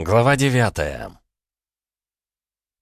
Глава 9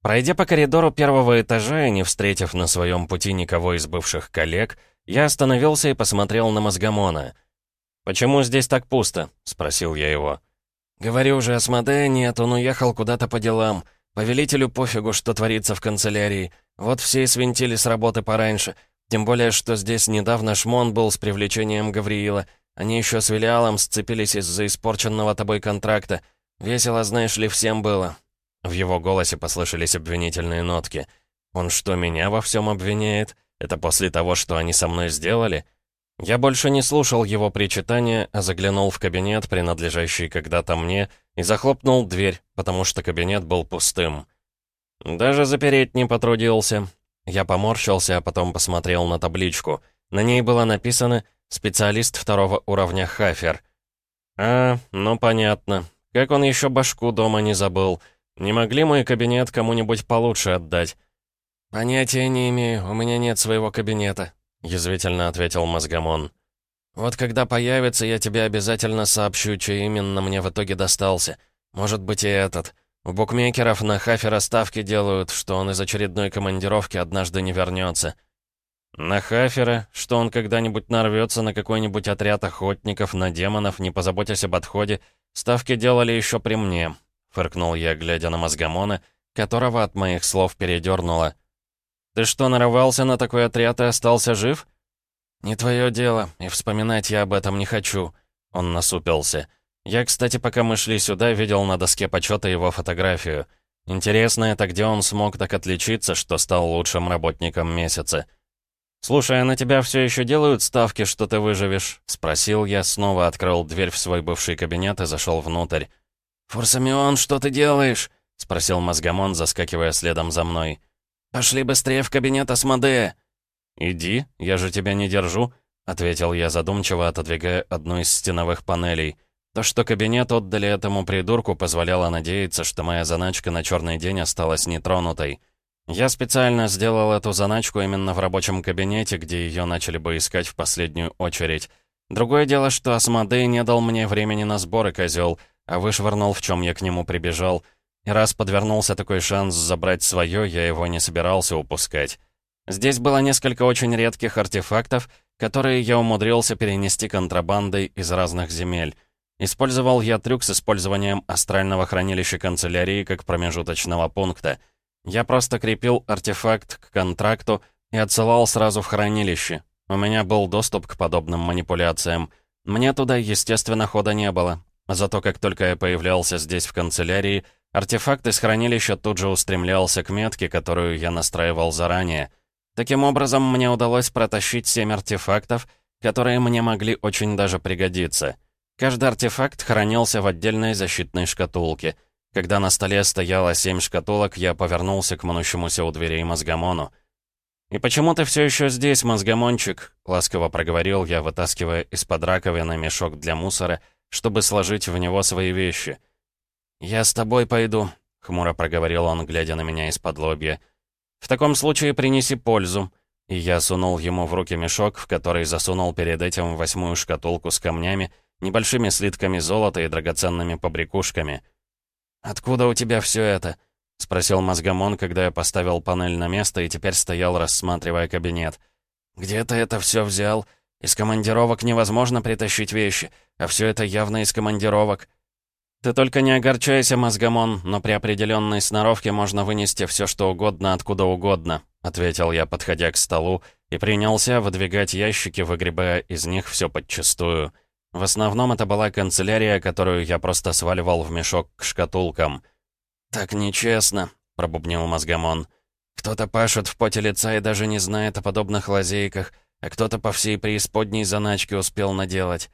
Пройдя по коридору первого этажа и не встретив на своем пути никого из бывших коллег, я остановился и посмотрел на Мозгомона. «Почему здесь так пусто?» — спросил я его. «Говорю же, Асмодея нет, он уехал куда-то по делам. Повелителю пофигу, что творится в канцелярии. Вот все и свинтили с работы пораньше. Тем более, что здесь недавно шмон был с привлечением Гавриила. Они еще с Вилиалом сцепились из-за испорченного тобой контракта. Весело, знаешь ли, всем было». В его голосе послышались обвинительные нотки. «Он что, меня во всем обвиняет? Это после того, что они со мной сделали?» Я больше не слушал его причитания, а заглянул в кабинет, принадлежащий когда-то мне, и захлопнул дверь, потому что кабинет был пустым. Даже запереть не потрудился. Я поморщился, а потом посмотрел на табличку. На ней было написано «Специалист второго уровня Хафер». «А, ну понятно. Как он еще башку дома не забыл. Не могли мой кабинет кому-нибудь получше отдать?» «Понятия не имею, у меня нет своего кабинета», — язвительно ответил Мозгомон. «Вот когда появится, я тебе обязательно сообщу, чей именно мне в итоге достался. Может быть и этот. У букмекеров на Хафера ставки делают, что он из очередной командировки однажды не вернется. На Хафера, что он когда-нибудь нарвется на какой-нибудь отряд охотников, на демонов, не позаботясь об отходе, ставки делали еще при мне», — фыркнул я, глядя на Мозгомона, которого от моих слов передернуло. «Ты что, нарывался на такой отряд и остался жив?» «Не твое дело, и вспоминать я об этом не хочу», — он насупился. «Я, кстати, пока мы шли сюда, видел на доске почета его фотографию. Интересно, это где он смог так отличиться, что стал лучшим работником месяца?» «Слушай, а на тебя все еще делают ставки, что ты выживешь?» — спросил я, снова открыл дверь в свой бывший кабинет и зашел внутрь. «Фурсамион, что ты делаешь?» — спросил Мозгомон, заскакивая следом за мной. «Пошли быстрее в кабинет Асмодея!» «Иди, я же тебя не держу», — ответил я задумчиво, отодвигая одну из стеновых панелей. То, что кабинет отдали этому придурку, позволяло надеяться, что моя заначка на черный день осталась нетронутой. Я специально сделал эту заначку именно в рабочем кабинете, где ее начали бы искать в последнюю очередь. Другое дело, что Асмодей не дал мне времени на сборы, козел, а вышвырнул, в чем я к нему прибежал — и раз подвернулся такой шанс забрать свое, я его не собирался упускать. Здесь было несколько очень редких артефактов, которые я умудрился перенести контрабандой из разных земель. Использовал я трюк с использованием астрального хранилища канцелярии как промежуточного пункта. Я просто крепил артефакт к контракту и отсылал сразу в хранилище. У меня был доступ к подобным манипуляциям. Мне туда, естественно, хода не было. Зато как только я появлялся здесь в канцелярии, Артефакт из хранилища тут же устремлялся к метке, которую я настраивал заранее. Таким образом, мне удалось протащить семь артефактов, которые мне могли очень даже пригодиться. Каждый артефакт хранился в отдельной защитной шкатулке. Когда на столе стояло семь шкатулок, я повернулся к мнущемуся у дверей мозгомону. «И почему ты все еще здесь, мозгомончик?» — ласково проговорил я, вытаскивая из-под раковины мешок для мусора, чтобы сложить в него свои вещи — «Я с тобой пойду», — хмуро проговорил он, глядя на меня из-под лобья. «В таком случае принеси пользу». И я сунул ему в руки мешок, в который засунул перед этим восьмую шкатулку с камнями, небольшими слитками золота и драгоценными побрякушками. «Откуда у тебя все это?» — спросил Мозгомон, когда я поставил панель на место и теперь стоял, рассматривая кабинет. «Где ты это все взял? Из командировок невозможно притащить вещи, а все это явно из командировок». «Ты только не огорчайся, мозгомон, но при определенной сноровке можно вынести все, что угодно, откуда угодно», — ответил я, подходя к столу, и принялся выдвигать ящики, выгребая из них все подчистую. В основном это была канцелярия, которую я просто сваливал в мешок к шкатулкам. «Так нечестно», — пробубнил мозгомон. «Кто-то пашет в поте лица и даже не знает о подобных лазейках, а кто-то по всей преисподней заначке успел наделать».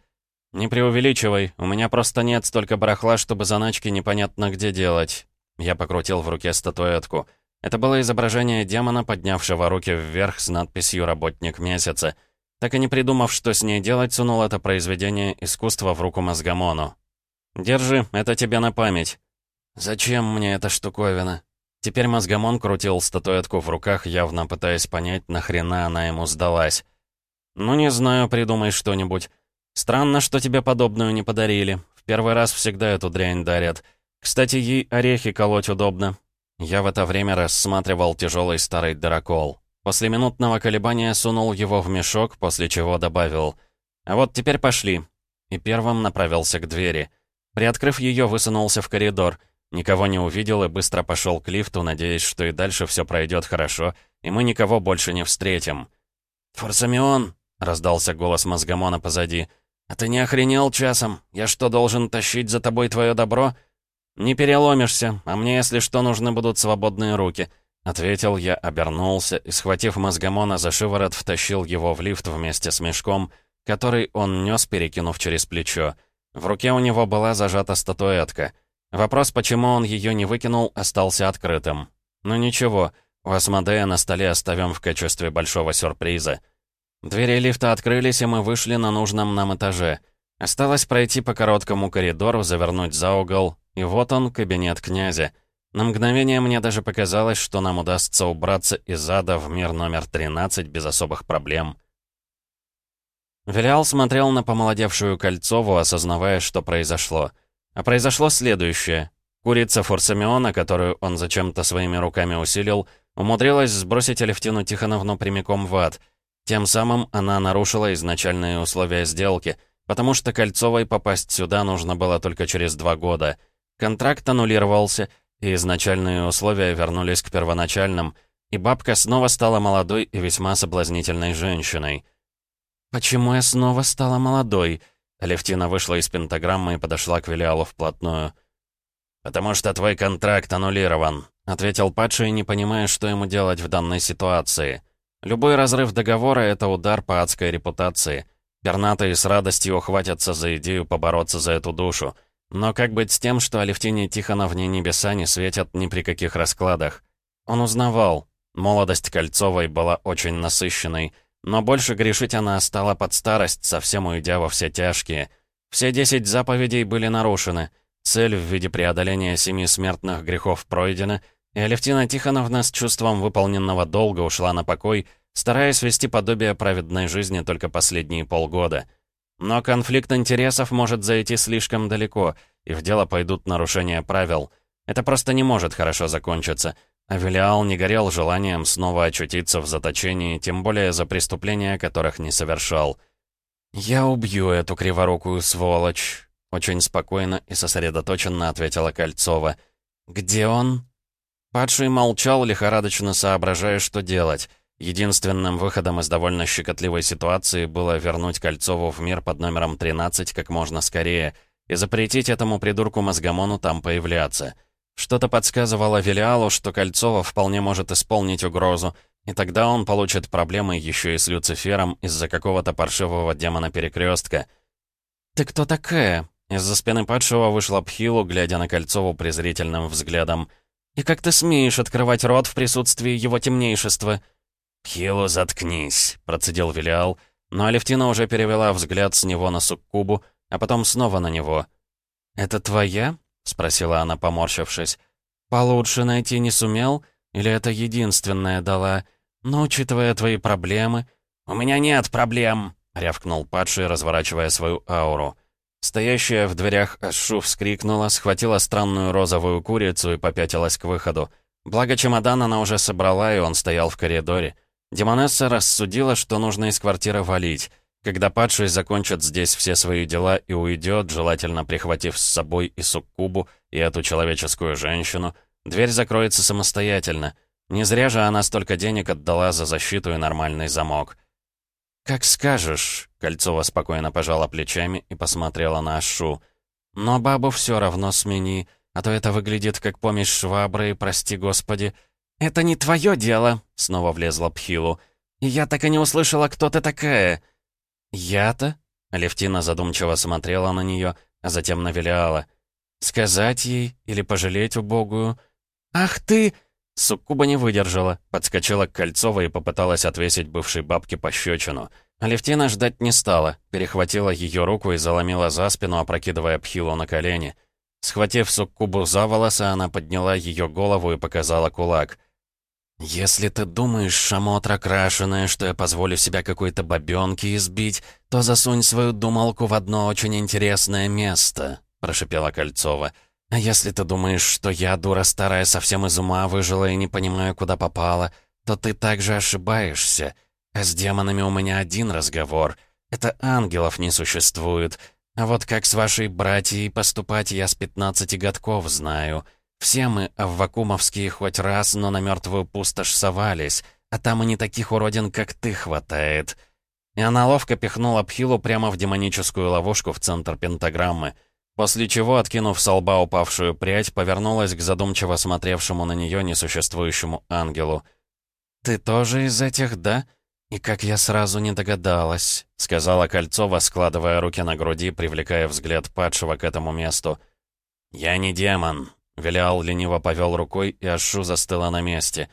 «Не преувеличивай, у меня просто нет столько барахла, чтобы заначки непонятно где делать». Я покрутил в руке статуэтку. Это было изображение демона, поднявшего руки вверх с надписью «Работник месяца». Так и не придумав, что с ней делать, сунул это произведение искусства в руку Мозгомону. «Держи, это тебе на память». «Зачем мне эта штуковина?» Теперь Мозгомон крутил статуэтку в руках, явно пытаясь понять, нахрена она ему сдалась. «Ну, не знаю, придумай что-нибудь. «Странно, что тебе подобную не подарили. В первый раз всегда эту дрянь дарят. Кстати, ей орехи колоть удобно. Я в это время рассматривал тяжелый старый дырокол. После минутного колебания сунул его в мешок, после чего добавил «А вот теперь пошли». И первым направился к двери. Приоткрыв ее, высунулся в коридор. Никого не увидел и быстро пошел к лифту, надеясь, что и дальше все пройдет хорошо, и мы никого больше не встретим. «Форсамион!» — раздался голос мозгомона позади. «А ты не охренел часом? Я что, должен тащить за тобой твое добро?» «Не переломишься, а мне, если что, нужны будут свободные руки», — ответил я, обернулся и, схватив мозгомона за шиворот, втащил его в лифт вместе с мешком, который он нес, перекинув через плечо. В руке у него была зажата статуэтка. Вопрос, почему он ее не выкинул, остался открытым. Но ничего, у Асмодея на столе оставим в качестве большого сюрприза. Двери лифта открылись, и мы вышли на нужном нам этаже. Осталось пройти по короткому коридору, завернуть за угол, и вот он, кабинет князя. На мгновение мне даже показалось, что нам удастся убраться из ада в мир номер 13 без особых проблем. Велиал смотрел на помолодевшую Кольцову, осознавая, что произошло. А произошло следующее. Курица Форсамиона, которую он зачем-то своими руками усилил, умудрилась сбросить Алевтину Тихоновну прямиком в ад — тем самым она нарушила изначальные условия сделки, потому что Кольцовой попасть сюда нужно было только через два года. Контракт аннулировался, и изначальные условия вернулись к первоначальным, и бабка снова стала молодой и весьма соблазнительной женщиной. «Почему я снова стала молодой?» Алевтина вышла из пентаграммы и подошла к Велиалу вплотную. «Потому что твой контракт аннулирован», — ответил падший, не понимая, что ему делать в данной ситуации. Любой разрыв договора — это удар по адской репутации. Пернатые с радостью ухватятся за идею побороться за эту душу. Но как быть с тем, что Алевтине Тихоновне небеса не светят ни при каких раскладах? Он узнавал. Молодость Кольцовой была очень насыщенной, но больше грешить она стала под старость, совсем уйдя во все тяжкие. Все десять заповедей были нарушены. Цель в виде преодоления семи смертных грехов пройдена — и Алевтина Тихоновна с чувством выполненного долга ушла на покой, стараясь вести подобие праведной жизни только последние полгода. Но конфликт интересов может зайти слишком далеко, и в дело пойдут нарушения правил. Это просто не может хорошо закончиться. А Велиал не горел желанием снова очутиться в заточении, тем более за преступления, которых не совершал. «Я убью эту криворукую сволочь», — очень спокойно и сосредоточенно ответила Кольцова. «Где он?» Падший молчал, лихорадочно соображая, что делать. Единственным выходом из довольно щекотливой ситуации было вернуть Кольцову в мир под номером 13 как можно скорее и запретить этому придурку Мозгомону там появляться. Что-то подсказывало Велиалу, что Кольцова вполне может исполнить угрозу, и тогда он получит проблемы еще и с Люцифером из-за какого-то паршивого демона перекрестка. «Ты кто такая?» Из-за спины падшего вышла Пхилу, глядя на Кольцову презрительным взглядом. «И как ты смеешь открывать рот в присутствии его темнейшества?» «Хилу, заткнись», — процедил Велиал, но Алевтина уже перевела взгляд с него на Суккубу, а потом снова на него. «Это твоя?» — спросила она, поморщившись. «Получше найти не сумел? Или это единственная дала? Но, учитывая твои проблемы...» «У меня нет проблем!» — рявкнул падший, разворачивая свою ауру. Стоящая в дверях Ашу вскрикнула, схватила странную розовую курицу и попятилась к выходу. Благо чемодан она уже собрала, и он стоял в коридоре. Демонесса рассудила, что нужно из квартиры валить. Когда падший закончит здесь все свои дела и уйдет, желательно прихватив с собой и суккубу, и эту человеческую женщину, дверь закроется самостоятельно. Не зря же она столько денег отдала за защиту и нормальный замок. «Как скажешь», — Кольцова спокойно пожала плечами и посмотрела на Ашу. «Но бабу все равно смени, а то это выглядит как помесь швабры, прости господи». «Это не твое дело», — снова влезла Пхилу. «И я так и не услышала, кто ты такая». «Я-то?» — Алевтина задумчиво смотрела на нее, а затем на Велиала. «Сказать ей или пожалеть убогую?» «Ах ты!» Суккуба не выдержала, подскочила к Кольцовой и попыталась отвесить бывшей бабке пощечину. Алевтина ждать не стала, перехватила ее руку и заломила за спину, опрокидывая Пхилу на колени. Схватив Суккубу за волосы, она подняла ее голову и показала кулак. «Если ты думаешь, шамотра крашеная, что я позволю себя какой-то бабёнке избить, то засунь свою думалку в одно очень интересное место», — прошипела Кольцова. «А если ты думаешь, что я, дура старая, совсем из ума выжила и не понимаю, куда попала, то ты также ошибаешься. А с демонами у меня один разговор. Это ангелов не существует. А вот как с вашей братьей поступать я с 15 годков знаю. Все мы, аввакумовские, хоть раз, но на мертвую пустошь совались, а там и не таких уродин, как ты, хватает». И она ловко пихнула Пхилу прямо в демоническую ловушку в центр пентаграммы, после чего, откинув со лба упавшую прядь, повернулась к задумчиво смотревшему на нее несуществующему ангелу. «Ты тоже из этих, да? И как я сразу не догадалась», — сказала Кольцова, складывая руки на груди, привлекая взгляд падшего к этому месту. «Я не демон», — Велиал лениво повел рукой, и Ашу застыла на месте.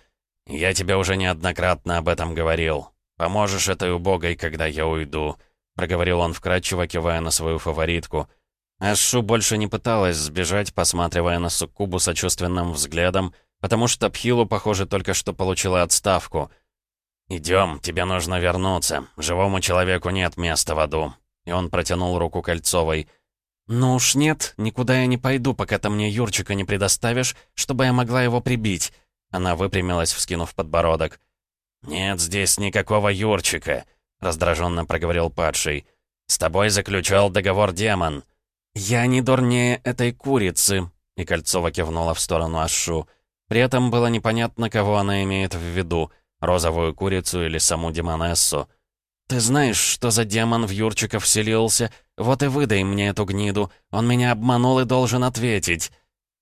«Я тебе уже неоднократно об этом говорил. «Поможешь этой убогой, когда я уйду», — проговорил он вкрадчиво, кивая на свою фаворитку. Ашу больше не пыталась сбежать, посматривая на Суккубу сочувственным взглядом, потому что Пхилу, похоже, только что получила отставку. «Идем, тебе нужно вернуться. Живому человеку нет места в аду». И он протянул руку Кольцовой. «Ну уж нет, никуда я не пойду, пока ты мне Юрчика не предоставишь, чтобы я могла его прибить». Она выпрямилась, вскинув подбородок. «Нет здесь никакого Юрчика», — раздраженно проговорил падший. «С тобой заключал договор демон». «Я не дурнее этой курицы», — и Кольцова кивнула в сторону Ашу. При этом было непонятно, кого она имеет в виду — розовую курицу или саму демонессу. «Ты знаешь, что за демон в Юрчика вселился? Вот и выдай мне эту гниду. Он меня обманул и должен ответить».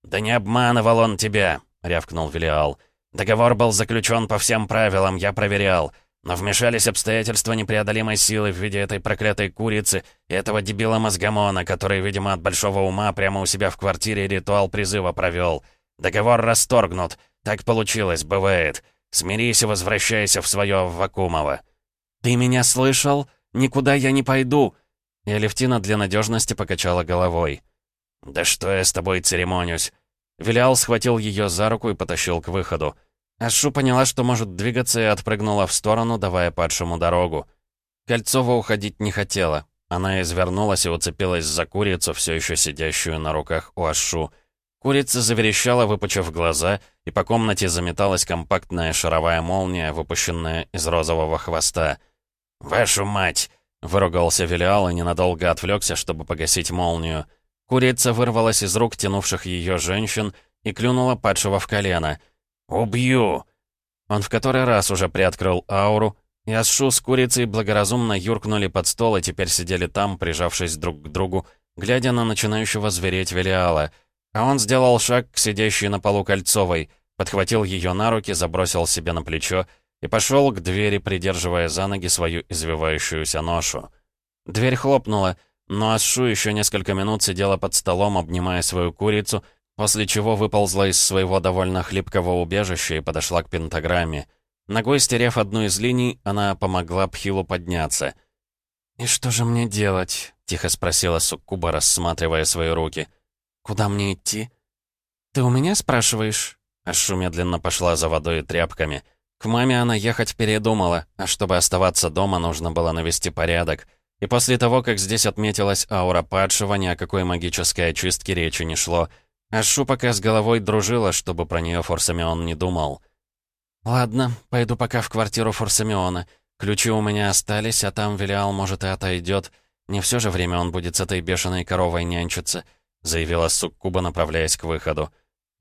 «Да не обманывал он тебя», — рявкнул Велиал. Договор был заключен по всем правилам, я проверял. Но вмешались обстоятельства непреодолимой силы в виде этой проклятой курицы и этого дебила Мозгомона, который, видимо, от большого ума прямо у себя в квартире ритуал призыва провел. Договор расторгнут. Так получилось, бывает. Смирись и возвращайся в свое Вакумово. «Ты меня слышал? Никуда я не пойду!» И Алевтина для надежности покачала головой. «Да что я с тобой церемонюсь?» Вилиал схватил ее за руку и потащил к выходу. Ашу поняла, что может двигаться, и отпрыгнула в сторону, давая падшему дорогу. Кольцова уходить не хотела. Она извернулась и уцепилась за курицу, все еще сидящую на руках у Ашу. Курица заверещала, выпучив глаза, и по комнате заметалась компактная шаровая молния, выпущенная из розового хвоста. «Вашу мать!» — выругался Велиал и ненадолго отвлекся, чтобы погасить молнию. Курица вырвалась из рук тянувших ее женщин и клюнула падшего в колено. «Убью!» Он в который раз уже приоткрыл ауру, и Асшу с курицей благоразумно юркнули под стол и теперь сидели там, прижавшись друг к другу, глядя на начинающего звереть Велиала. А он сделал шаг к сидящей на полу Кольцовой, подхватил ее на руки, забросил себе на плечо и пошел к двери, придерживая за ноги свою извивающуюся ношу. Дверь хлопнула, но Асшу еще несколько минут сидела под столом, обнимая свою курицу, после чего выползла из своего довольно хлипкого убежища и подошла к пентаграмме. Ногой стерев одну из линий, она помогла Пхилу подняться. «И что же мне делать?» — тихо спросила Суккуба, рассматривая свои руки. «Куда мне идти?» «Ты у меня спрашиваешь?» Ашу медленно пошла за водой и тряпками. К маме она ехать передумала, а чтобы оставаться дома, нужно было навести порядок — и после того, как здесь отметилась аура падшего, ни о какой магической очистке речи не шло. Ашу пока с головой дружила, чтобы про нее Форсамион не думал. «Ладно, пойду пока в квартиру Форсамиона. Ключи у меня остались, а там Велиал, может, и отойдет. Не все же время он будет с этой бешеной коровой нянчиться», заявила Суккуба, направляясь к выходу.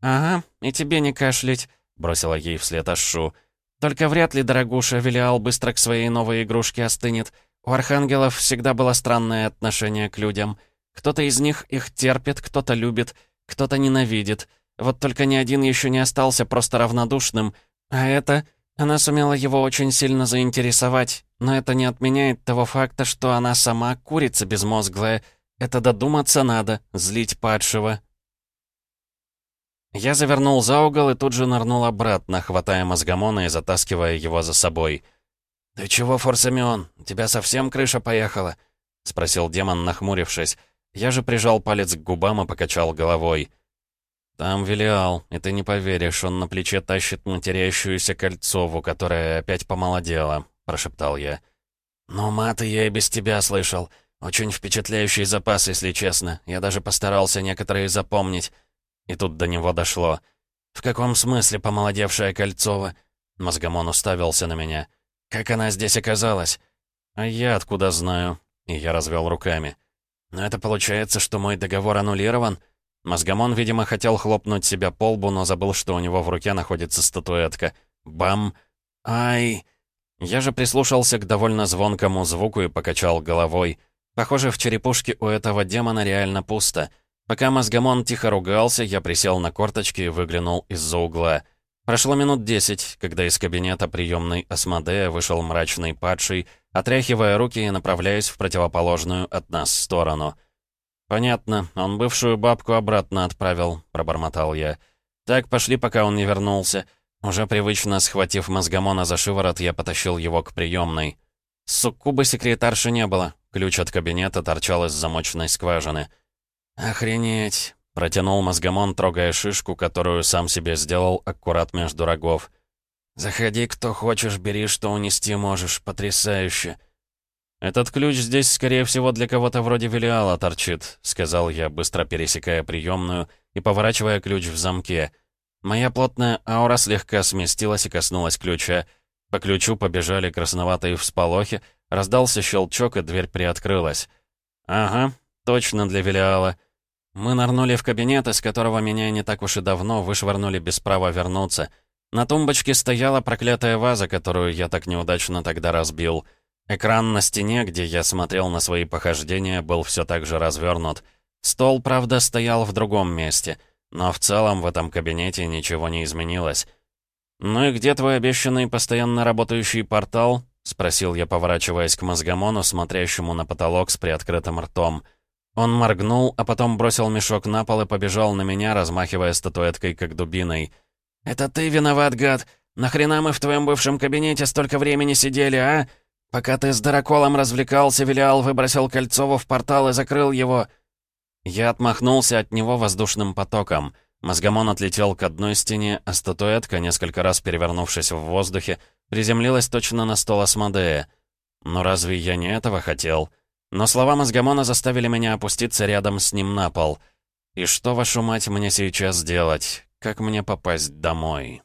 «Ага, и тебе не кашлять», — бросила ей вслед Ашу. «Только вряд ли, дорогуша, Велиал быстро к своей новой игрушке остынет. У архангелов всегда было странное отношение к людям. Кто-то из них их терпит, кто-то любит, кто-то ненавидит. Вот только ни один еще не остался просто равнодушным. А это... Она сумела его очень сильно заинтересовать, но это не отменяет того факта, что она сама курица безмозглая. Это додуматься надо, злить падшего. Я завернул за угол и тут же нырнул обратно, хватая мозгомона и затаскивая его за собой. «Ты чего, Форсамион? У тебя совсем крыша поехала?» — спросил демон, нахмурившись. Я же прижал палец к губам и покачал головой. «Там Велиал, и ты не поверишь, он на плече тащит матерящуюся Кольцову, которая опять помолодела», — прошептал я. «Ну, маты я и без тебя слышал. Очень впечатляющий запас, если честно. Я даже постарался некоторые запомнить. И тут до него дошло. «В каком смысле помолодевшая Кольцова?» Мозгомон уставился на меня. «Как она здесь оказалась?» «А я откуда знаю?» И я развел руками. «Но это получается, что мой договор аннулирован?» Мозгомон, видимо, хотел хлопнуть себя по лбу, но забыл, что у него в руке находится статуэтка. Бам! Ай! Я же прислушался к довольно звонкому звуку и покачал головой. Похоже, в черепушке у этого демона реально пусто. Пока мозгомон тихо ругался, я присел на корточки и выглянул из-за угла. Прошло минут десять, когда из кабинета приемной Асмодея вышел мрачный падший, отряхивая руки и направляясь в противоположную от нас сторону. «Понятно, он бывшую бабку обратно отправил», — пробормотал я. «Так, пошли, пока он не вернулся». Уже привычно схватив мозгомона за шиворот, я потащил его к приемной. Суккубы секретарши не было. Ключ от кабинета торчал из замочной скважины. «Охренеть!» — протянул мозгомон, трогая шишку, которую сам себе сделал аккурат между рогов. «Заходи, кто хочешь, бери, что унести можешь. Потрясающе!» «Этот ключ здесь, скорее всего, для кого-то вроде Велиала торчит», — сказал я, быстро пересекая приемную и поворачивая ключ в замке. Моя плотная аура слегка сместилась и коснулась ключа. По ключу побежали красноватые всполохи, раздался щелчок, и дверь приоткрылась. «Ага, точно для Велиала». Мы нырнули в кабинет, из которого меня не так уж и давно вышвырнули без права вернуться. На тумбочке стояла проклятая ваза, которую я так неудачно тогда разбил. Экран на стене, где я смотрел на свои похождения, был все так же развернут. Стол, правда, стоял в другом месте — но в целом в этом кабинете ничего не изменилось. «Ну и где твой обещанный постоянно работающий портал?» — спросил я, поворачиваясь к мозгомону, смотрящему на потолок с приоткрытым ртом. Он моргнул, а потом бросил мешок на пол и побежал на меня, размахивая статуэткой, как дубиной. «Это ты виноват, гад! Нахрена мы в твоем бывшем кабинете столько времени сидели, а? Пока ты с Драколом развлекался, Велиал выбросил Кольцову в портал и закрыл его. Я отмахнулся от него воздушным потоком. Мозгомон отлетел к одной стене, а статуэтка, несколько раз перевернувшись в воздухе, приземлилась точно на стол Асмодея. Но разве я не этого хотел? Но слова Мозгомона заставили меня опуститься рядом с ним на пол. И что, вашу мать, мне сейчас делать? Как мне попасть домой?»